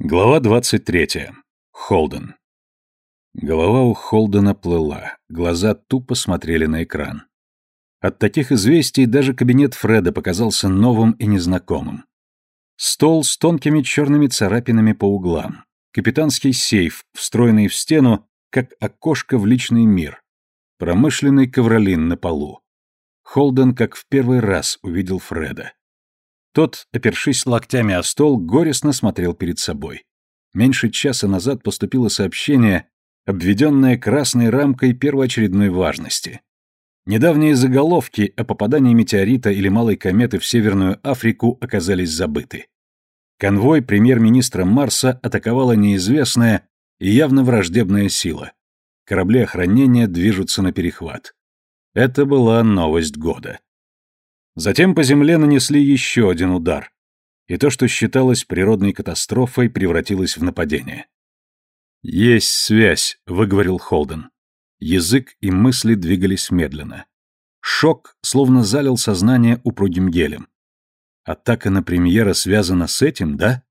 Глава 23. Холден. Голова у Холдена плыла, глаза тупо смотрели на экран. От таких известий даже кабинет Фреда показался новым и незнакомым. Стол с тонкими черными царапинами по углам, капитанский сейф, встроенный в стену, как окошко в личный мир, промышленный ковролин на полу. Холден как в первый раз увидел Фреда. Тот, опершись локтями о стол, горестно смотрел перед собой. Меньше часа назад поступило сообщение, обведенное красной рамкой первоочередной важности. Недавние заголовки о попадании метеорита или малой кометы в Северную Африку оказались забыты. Конвой премьер-министра Марса атаковала неизвестная и явно враждебная сила. Корабли охранения движутся на перехват. Это была новость года. Затем по земле нанесли еще один удар, и то, что считалось природной катастрофой, превратилось в нападение. «Есть связь», — выговорил Холден. Язык и мысли двигались медленно. Шок словно залил сознание упругим гелем. Атака на премьера связана с этим, да?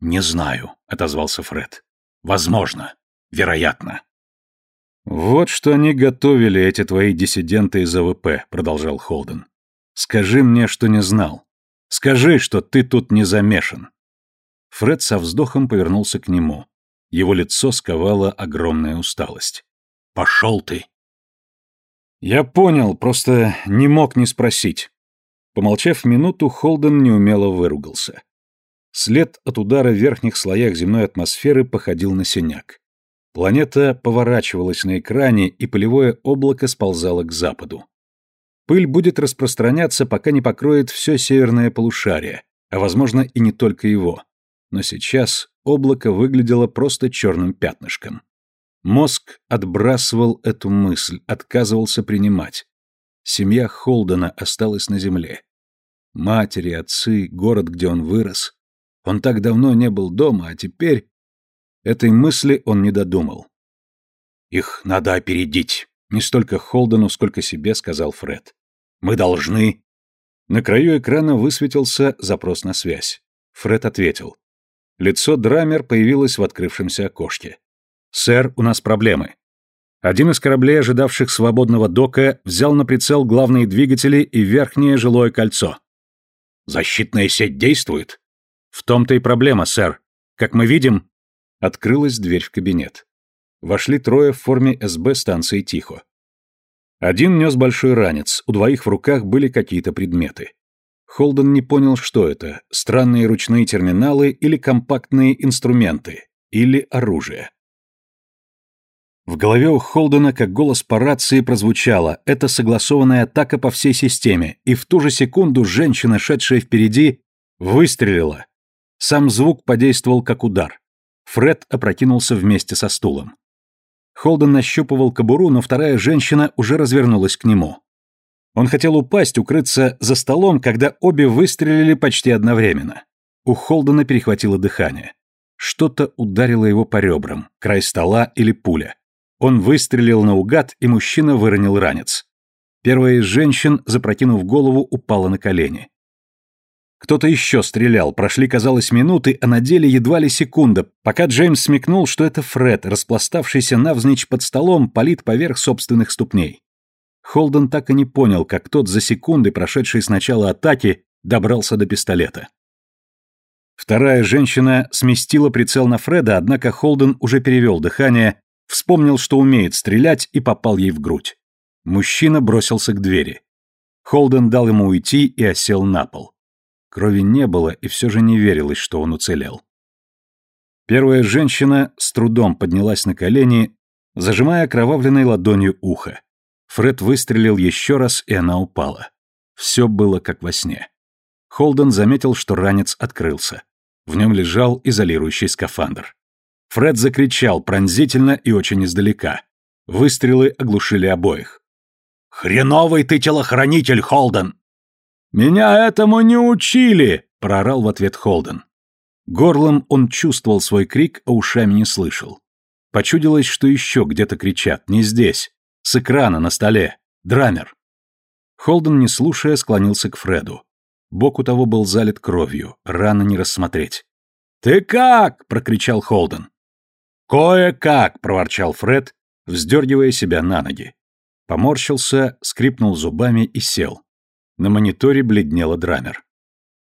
«Не знаю», — отозвался Фред. «Возможно. Вероятно». «Вот что они готовили, эти твои диссиденты из АВП», — продолжал Холден. Скажи мне, что не знал. Скажи, что ты тут не замешан. Фред со вздохом повернулся к нему. Его лицо сковала огромная усталость. «Пошел ты!» «Я понял, просто не мог не спросить». Помолчав минуту, Холден неумело выругался. След от удара в верхних слоях земной атмосферы походил на синяк. Планета поворачивалась на экране, и полевое облако сползало к западу. Пыль будет распространяться, пока не покроет все северное полушарие, а, возможно, и не только его. Но сейчас облако выглядело просто черным пятнышком. Мозг отбрасывал эту мысль, отказывался принимать. Семья Холдена осталась на земле. Матери, отцы, город, где он вырос. Он так давно не был дома, а теперь... Этой мысли он не додумал. «Их надо опередить», — не столько Холдену, сколько себе сказал Фред. Мы должны...» На краю экрана высветился запрос на связь. Фред ответил. Лицо Драмер появилось в открывшемся окошке. «Сэр, у нас проблемы. Один из кораблей, ожидавших свободного дока, взял на прицел главные двигатели и верхнее жилое кольцо. Защитная сеть действует? В том-то и проблема, сэр. Как мы видим, открылась дверь в кабинет. Вошли трое в форме СБ станции Тихо. Один нес большой ранец, у двоих в руках были какие-то предметы. Холден не понял, что это – странные ручные терминалы или компактные инструменты, или оружие. В голове у Холдена, как голос по рации, прозвучало «это согласованная атака по всей системе», и в ту же секунду женщина, шедшая впереди, выстрелила. Сам звук подействовал как удар. Фред опрокинулся вместе со стулом. Холден нащупывал кобуру, но вторая женщина уже развернулась к нему. Он хотел упасть, укрыться за столом, когда обе выстрелили почти одновременно. У Холдена перехватило дыхание. Что-то ударило его по ребрам, край стола или пуля. Он выстрелил наугад, и мужчина выронил ранец. Первая из женщин, запрокинув голову, упала на колени. Кто-то еще стрелял, прошли, казалось, минуты, а на деле едва ли секунда, пока Джеймс смекнул, что это Фред, распластавшийся навзничь под столом, палит поверх собственных ступней. Холден так и не понял, как тот за секунды, прошедший с начала атаки, добрался до пистолета. Вторая женщина сместила прицел на Фреда, однако Холден уже перевел дыхание, вспомнил, что умеет стрелять, и попал ей в грудь. Мужчина бросился к двери. Холден дал ему уйти и осел на пол. Крови не было, и все же не верилось, что он уцелел. Первая женщина с трудом поднялась на колени, зажимая окровавленной ладонью ухо. Фред выстрелил еще раз, и она упала. Все было как во сне. Холден заметил, что ранец открылся. В нем лежал изолирующий скафандр. Фред закричал пронзительно и очень издалека. Выстрелы оглушили обоих. «Хреновый ты телохранитель, Холден!» «Меня этому не учили!» — проорал в ответ Холден. Горлом он чувствовал свой крик, а ушами не слышал. Почудилось, что еще где-то кричат, не здесь, с экрана на столе. Драмер. Холден, не слушая, склонился к Фреду. Бок у того был залит кровью, рано не рассмотреть. «Ты как?» — прокричал Холден. «Кое-как!» — проворчал Фред, вздергивая себя на ноги. Поморщился, скрипнул зубами и сел. На мониторе бледнела Драмер.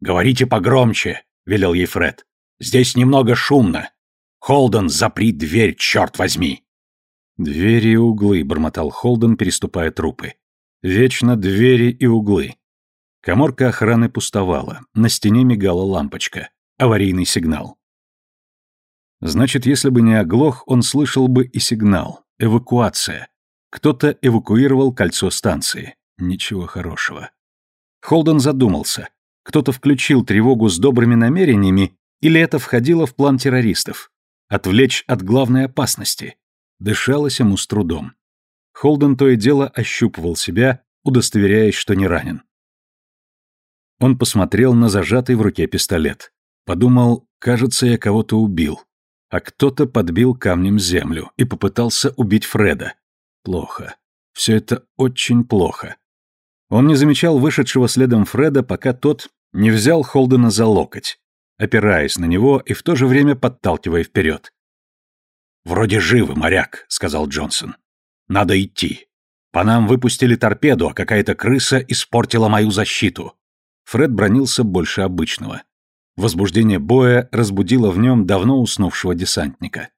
«Говорите погромче!» — велел ей Фред. «Здесь немного шумно. Холден, запри дверь, черт возьми!» «Двери и углы», — бормотал Холден, переступая трупы. «Вечно двери и углы». Коморка охраны пустовала, на стене мигала лампочка. Аварийный сигнал. Значит, если бы не оглох, он слышал бы и сигнал. Эвакуация. Кто-то эвакуировал кольцо станции. Ничего хорошего. Холден задумался. Кто-то включил тревогу с добрыми намерениями, или это входило в план террористов? Отвлечь от главной опасности. Дышалось ему с трудом. Холден то и дело ощупывал себя, удостоверяясь, что не ранен. Он посмотрел на зажатый в руке пистолет. Подумал, кажется, я кого-то убил. А кто-то подбил камнем землю и попытался убить Фреда. Плохо. Все это очень плохо. Он не замечал вышедшего следом Фреда, пока тот не взял Холдена за локоть, опираясь на него и в то же время подталкивая вперед. «Вроде живы, моряк», — сказал Джонсон. «Надо идти. По нам выпустили торпеду, а какая-то крыса испортила мою защиту». Фред бронился больше обычного. Возбуждение боя разбудило в нем давно уснувшего десантника.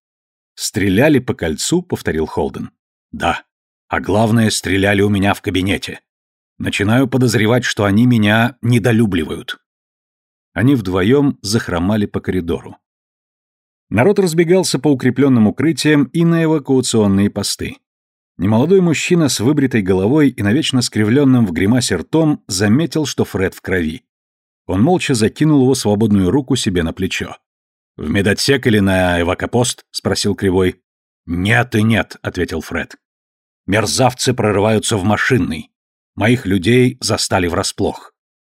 «Стреляли по кольцу?» — повторил Холден. «Да. А главное, стреляли у меня в кабинете. Начинаю подозревать, что они меня недолюбливают». Они вдвоем захромали по коридору. Народ разбегался по укрепленным укрытиям и на эвакуационные посты. Немолодой мужчина с выбритой головой и навечно скривленным в гримасе ртом заметил, что Фред в крови. Он молча закинул его свободную руку себе на плечо. «В медотсек или на эвакопост?» — спросил Кривой. «Нет и нет», — ответил Фред. «Мерзавцы прорываются в машинный. Моих людей застали врасплох.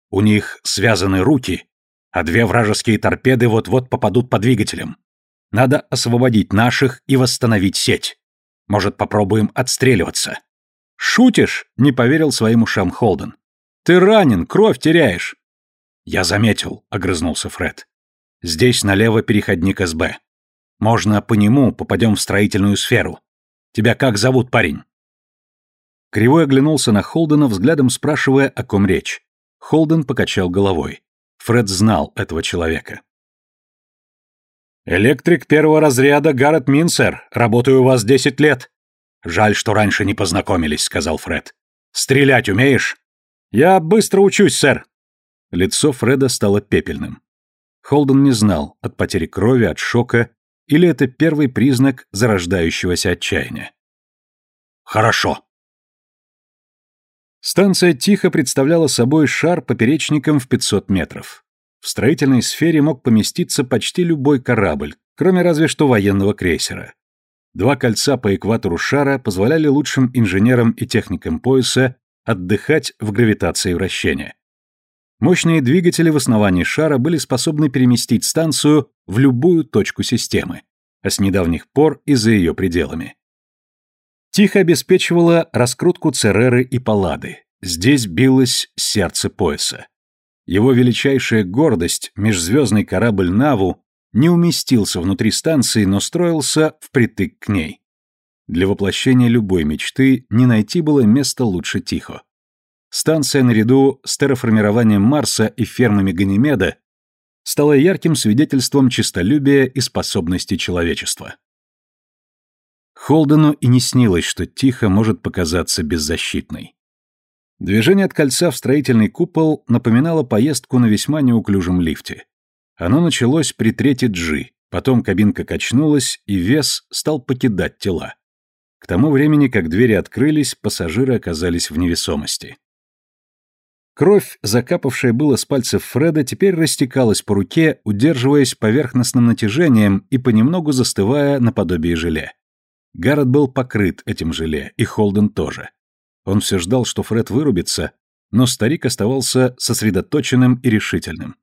У них связаны руки, а две вражеские торпеды вот-вот попадут по двигателям. Надо освободить наших и восстановить сеть. Может, попробуем отстреливаться?» «Шутишь?» — не поверил своим ушам Холден. «Ты ранен, кровь теряешь». «Я заметил», — огрызнулся Фред. «Здесь налево переходник СБ. Можно по нему попадем в строительную сферу. Тебя как зовут, парень?» Кривой оглянулся на Холдена, взглядом спрашивая, о ком речь. Холден покачал головой. Фред знал этого человека. «Электрик первого разряда Гаррет Минсер. Работаю у вас десять лет». «Жаль, что раньше не познакомились», — сказал Фред. «Стрелять умеешь?» «Я быстро учусь, сэр», Лицо Фреда стало пепельным. Холден не знал, от потери крови, от шока, или это первый признак зарождающегося отчаяния. «Хорошо». Станция тихо представляла собой шар поперечником в 500 метров. В строительной сфере мог поместиться почти любой корабль, кроме разве что военного крейсера. Два кольца по экватору шара позволяли лучшим инженерам и техникам пояса отдыхать в гравитации вращения. Мощные двигатели в основании шара были способны переместить станцию в любую точку системы, а с недавних пор и за ее пределами. Тихо обеспечивала раскрутку Цереры и Паллады. Здесь билось сердце пояса. Его величайшая гордость, межзвездный корабль Наву, не уместился внутри станции, но строился впритык к ней. Для воплощения любой мечты не найти было места лучше Тихо. Станция наряду с терраформированием Марса и фермами Ганимеда стала ярким свидетельством честолюбия и способности человечества. Холдену и не снилось, что тихо может показаться беззащитной. Движение от кольца в строительный купол напоминало поездку на весьма неуклюжем лифте. Оно началось при трети G, потом кабинка качнулась, и вес стал покидать тела. К тому времени, как двери открылись, пассажиры оказались в невесомости. Кровь, закапавшая было с пальцев Фреда, теперь растекалась по руке, удерживаясь поверхностным натяжением и понемногу застывая наподобие желе. Гаррет был покрыт этим желе, и Холден тоже. Он все ждал, что Фред вырубится, но старик оставался сосредоточенным и решительным.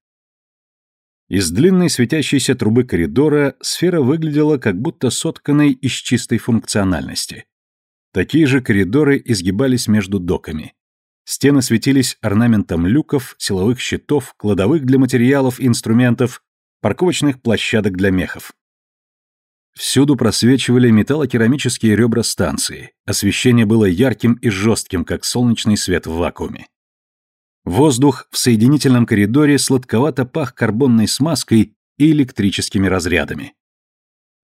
Из длинной светящейся трубы коридора сфера выглядела как будто сотканной из чистой функциональности. Такие же коридоры изгибались между доками. Стены светились орнаментом люков, силовых щитов, кладовых для материалов и инструментов, парковочных площадок для мехов. Всюду просвечивали металлокерамические ребра станции, освещение было ярким и жестким, как солнечный свет в вакууме. Воздух в соединительном коридоре сладковато пах карбонной смазкой и электрическими разрядами.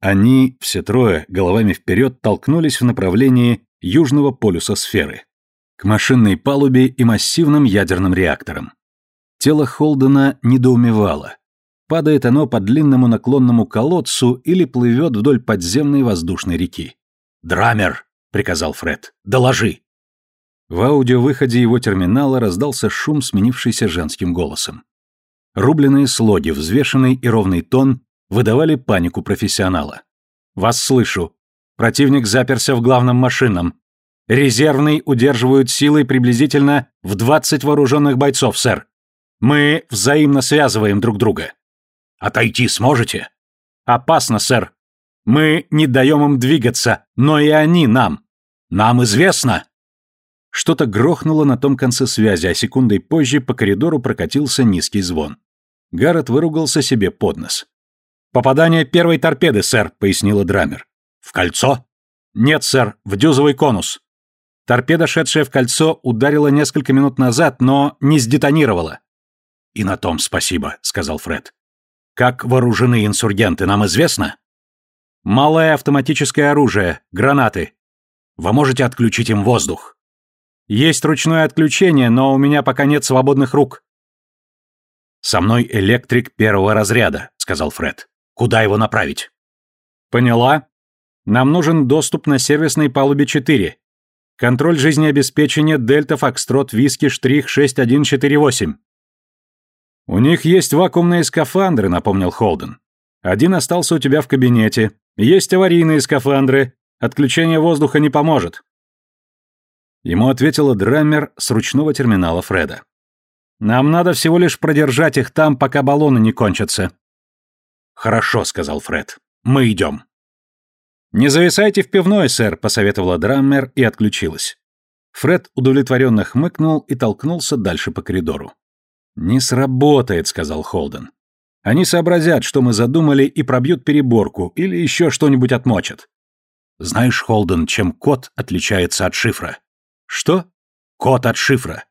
Они, все трое, головами вперед, толкнулись в направлении южного полюса сферы, к машинной палубе и массивным ядерным реакторам. Тело Холдена недоумевало. Падает оно по длинному наклонному колодцу или плывет вдоль подземной воздушной реки. «Драмер!» — приказал Фред. «Доложи!» В аудиовыходе его терминала раздался шум, сменившийся женским голосом. Рубленые слоги, взвешенный и ровный тон выдавали панику профессионала. «Вас слышу. Противник заперся в главном машинном. Резервный удерживают силой приблизительно в 20 вооруженных бойцов, сэр. Мы взаимно связываем друг друга. Отойти сможете? Опасно, сэр. Мы не даем им двигаться, но и они нам. Нам известно. Что-то грохнуло на том конце связи, а секундой позже по коридору прокатился низкий звон. Гаррет выругался себе под нос. «Попадание первой торпеды, сэр», — пояснила Драмер. «В кольцо?» «Нет, сэр, в дюзовый конус. Торпеда, шедшая в кольцо, ударила несколько минут назад, но не сдетонировала». «И на том спасибо», — сказал Фред. Как вооружены инсургенты, нам известно? Малое автоматическое оружие, гранаты. Вы можете отключить им воздух. Есть ручное отключение, но у меня пока нет свободных рук. Со мной электрик первого разряда, сказал Фред. Куда его направить? Поняла. Нам нужен доступ на сервисной палубе 4. Контроль жизнеобеспечения Дельта Фокстрот Виски Штрих 6148. «У них есть вакуумные скафандры», — напомнил Холден. «Один остался у тебя в кабинете. Есть аварийные скафандры. Отключение воздуха не поможет». Ему ответила Драммер с ручного терминала Фреда. «Нам надо всего лишь продержать их там, пока баллоны не кончатся». «Хорошо», — сказал Фред. «Мы идем». «Не зависайте в пивной, сэр», — посоветовала Драммер и отключилась. Фред удовлетворенно хмыкнул и толкнулся дальше по коридору. «Не сработает», — сказал Холден. «Они сообразят, что мы задумали, и пробьют переборку, или еще что-нибудь отмочат». «Знаешь, Холден, чем код отличается от шифра?» «Что?» «Код от шифра».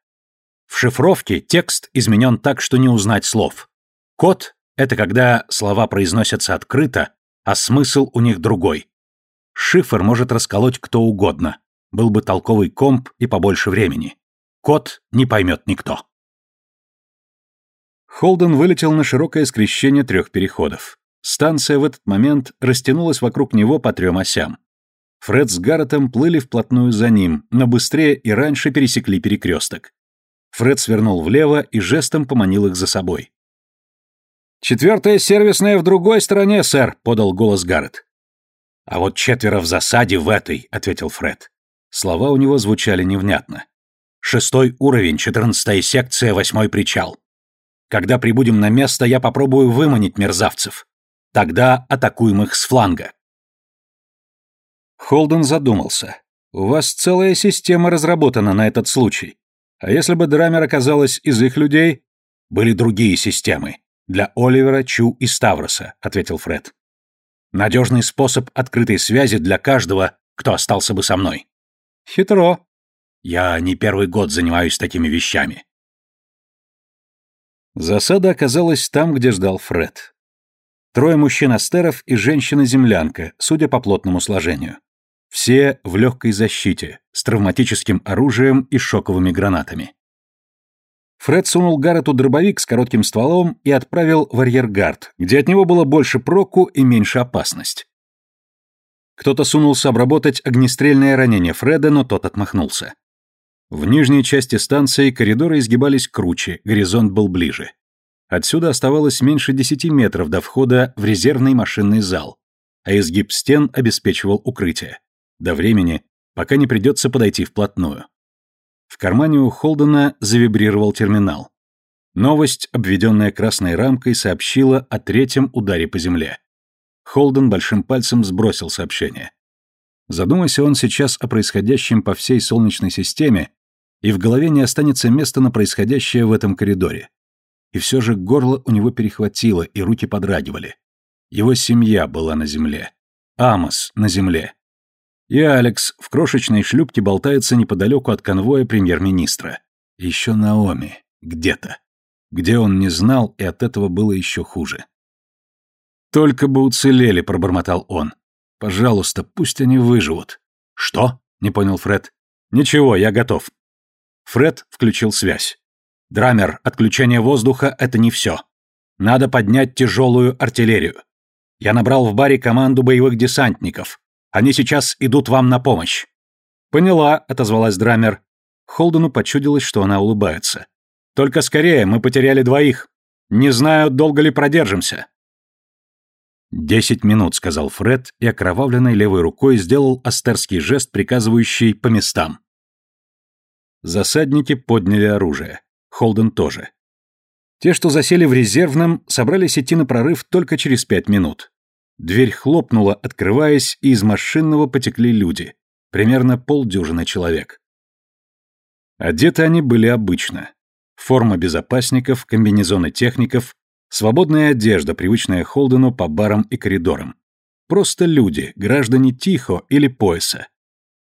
В шифровке текст изменен так, что не узнать слов. Код — это когда слова произносятся открыто, а смысл у них другой. Шифр может расколоть кто угодно. Был бы толковый комп и побольше времени. Код не поймет никто. Холден вылетел на широкое скрещение трех переходов. Станция в этот момент растянулась вокруг него по трем осям. Фред с Гарретом плыли вплотную за ним, но быстрее и раньше пересекли перекресток. Фред свернул влево и жестом поманил их за собой. «Четвертая сервисная в другой стороне, сэр», — подал голос Гаррет. «А вот четверо в засаде в этой», — ответил Фред. Слова у него звучали невнятно. «Шестой уровень, четырнадцатая секция, восьмой причал. Когда прибудем на место, я попробую выманить мерзавцев. Тогда атакуем их с фланга. Холден задумался. У вас целая система разработана на этот случай. А если бы Драмер оказалась из их людей? Были другие системы. Для Оливера, Чу и Ставроса, ответил Фред. Надежный способ открытой связи для каждого, кто остался бы со мной. Хитро. Я не первый год занимаюсь такими вещами. Засада оказалась там, где ждал Фред. Трое мужчин-астеров и женщина-землянка, судя по плотному сложению. Все в легкой защите, с травматическим оружием и шоковыми гранатами. Фред сунул Гаррету дробовик с коротким стволом и отправил в арьергард, где от него было больше проку и меньше опасность. Кто-то сунулся обработать огнестрельное ранение Фреда, но тот отмахнулся. В нижней части станции коридоры изгибались круче, горизонт был ближе. Отсюда оставалось меньше десяти метров до входа в резервный машинный зал, а изгиб стен обеспечивал укрытие. До времени, пока не придется подойти вплотную. В кармане у Холдена завибрировал терминал. Новость, обведенная красной рамкой, сообщила о третьем ударе по земле. Холден большим пальцем сбросил сообщение. Задумайся он сейчас о происходящем по всей Солнечной системе, и в голове не останется места на происходящее в этом коридоре. и все же горло у него перехватило, и руки подрагивали. Его семья была на земле. Амос на земле. И Алекс в крошечной шлюпке болтается неподалеку от конвоя премьер-министра. Еще Наоми. Где-то. Где он не знал, и от этого было еще хуже. «Только бы уцелели», — пробормотал он. «Пожалуйста, пусть они выживут». «Что?» — не понял Фред. «Ничего, я готов». Фред включил связь. «Драмер, отключение воздуха — это не все. Надо поднять тяжелую артиллерию. Я набрал в баре команду боевых десантников. Они сейчас идут вам на помощь». «Поняла», — отозвалась Драмер. Холдену почудилось, что она улыбается. «Только скорее, мы потеряли двоих. Не знаю, долго ли продержимся». «Десять минут», — сказал Фред, и окровавленной левой рукой сделал астерский жест, приказывающий по местам. Засадники подняли оружие. Холден тоже. Те, что засели в резервном, собрались идти на прорыв только через пять минут. Дверь хлопнула, открываясь, и из машинного потекли люди. Примерно полдюжины человек. Одеты они были обычно. Форма безопасников, комбинезоны техников, Свободная одежда, привычная Холдену по барам и коридорам. Просто люди, граждане Тихо или Пояса.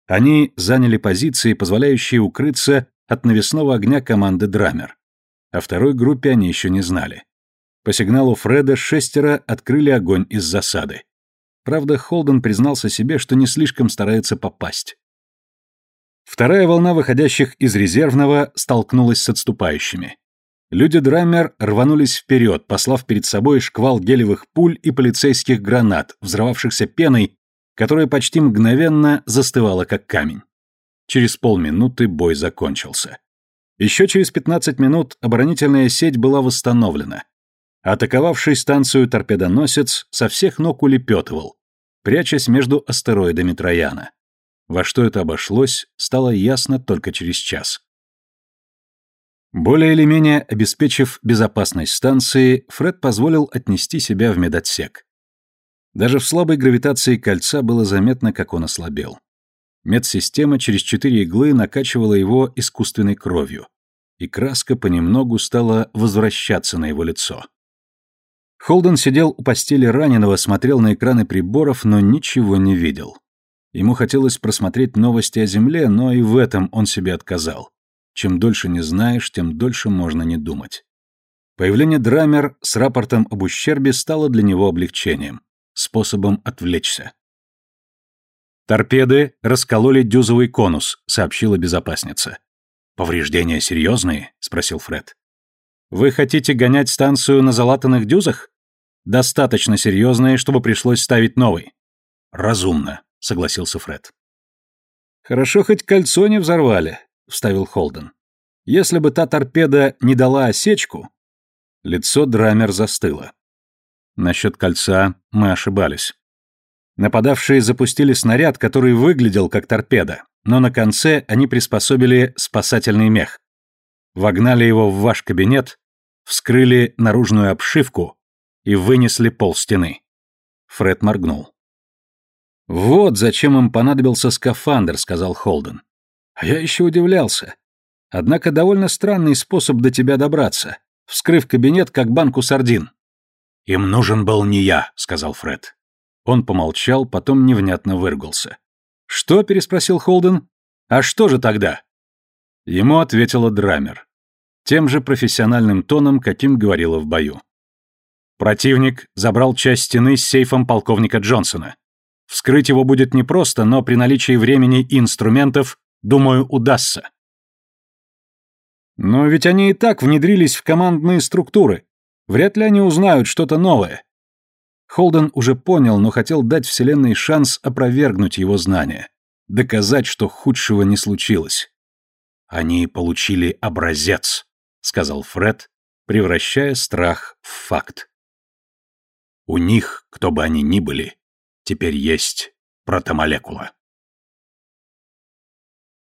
Они заняли позиции, позволяющие укрыться от навесного огня команды Драмер. О второй группе они еще не знали. По сигналу Фреда шестеро открыли огонь из засады. Правда, Холден признался себе, что не слишком старается попасть. Вторая волна выходящих из резервного столкнулась с отступающими. Люди Драммер рванулись вперед, послав перед собой шквал гелевых пуль и полицейских гранат, взрывавшихся пеной, которая почти мгновенно застывала как камень. Через полминуты бой закончился. Еще через 15 минут оборонительная сеть была восстановлена. Атаковавший станцию торпедоносец со всех ног улепетывал, прячась между астероидами Трояна. Во что это обошлось, стало ясно только через час. Более или менее обеспечив безопасность станции, Фред позволил отнести себя в медотсек. Даже в слабой гравитации кольца было заметно, как он ослабел. Медсистема через четыре иглы накачивала его искусственной кровью, и краска понемногу стала возвращаться на его лицо. Холден сидел у постели раненого, смотрел на экраны приборов, но ничего не видел. Ему хотелось просмотреть новости о Земле, но и в этом он себе отказал. Чем дольше не знаешь, тем дольше можно не думать. Появление Драмер с рапортом об ущербе стало для него облегчением, способом отвлечься. «Торпеды раскололи дюзовый конус», — сообщила безопасница. «Повреждения серьезные?» — спросил Фред. «Вы хотите гонять станцию на залатанных дюзах? Достаточно серьезные, чтобы пришлось ставить новый». «Разумно», — согласился Фред. «Хорошо, хоть кольцо не взорвали вставил Холден. Если бы та торпеда не дала осечку... Лицо Драмер застыло. Насчет кольца мы ошибались. Нападавшие запустили снаряд, который выглядел как торпеда, но на конце они приспособили спасательный мех. Вогнали его в ваш кабинет, вскрыли наружную обшивку и вынесли пол стены. Фред моргнул. «Вот зачем им понадобился скафандр», — сказал Холден. А я еще удивлялся. Однако довольно странный способ до тебя добраться, вскрыв кабинет, как банку сардин. «Им нужен был не я», — сказал Фред. Он помолчал, потом невнятно выругался. «Что?» — переспросил Холден. «А что же тогда?» Ему ответила Драмер. Тем же профессиональным тоном, каким говорила в бою. Противник забрал часть стены с сейфом полковника Джонсона. Вскрыть его будет непросто, но при наличии времени и инструментов Думаю, удастся. Но ведь они и так внедрились в командные структуры. Вряд ли они узнают что-то новое. Холден уже понял, но хотел дать Вселенной шанс опровергнуть его знания, доказать, что худшего не случилось. «Они получили образец», — сказал Фред, превращая страх в факт. «У них, кто бы они ни были, теперь есть протомолекула».